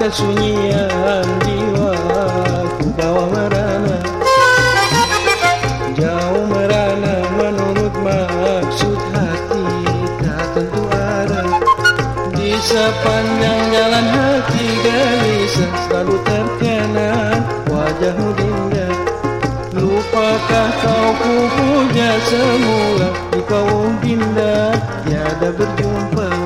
kesunyian jiwa bawa merana Jauh merana menurut maksud hati. Tak tentu arah Di sepanjang jalan hati gelisah. Selalu terkenang wajahmu dinda. Lupakah kau ku puja semula? Di kau dinda tiada berjumpa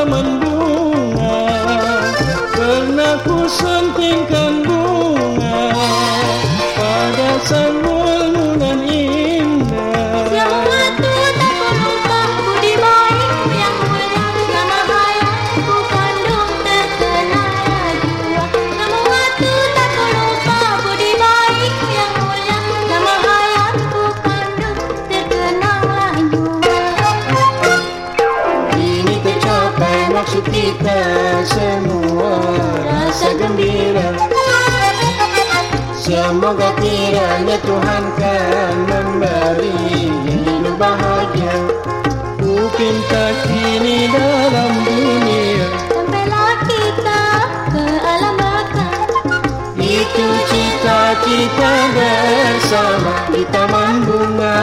taman bunga Pernah ku sentingkan bunga Pada sanggulmu maksud kita semua Rasa gembira. Semoga kiranya Tuhan kan memberi hidup bahagia. Ku pinta kini dalam dunia. Sampailah kita ke alam baka Itu cita-cita bersama. Di taman bunga,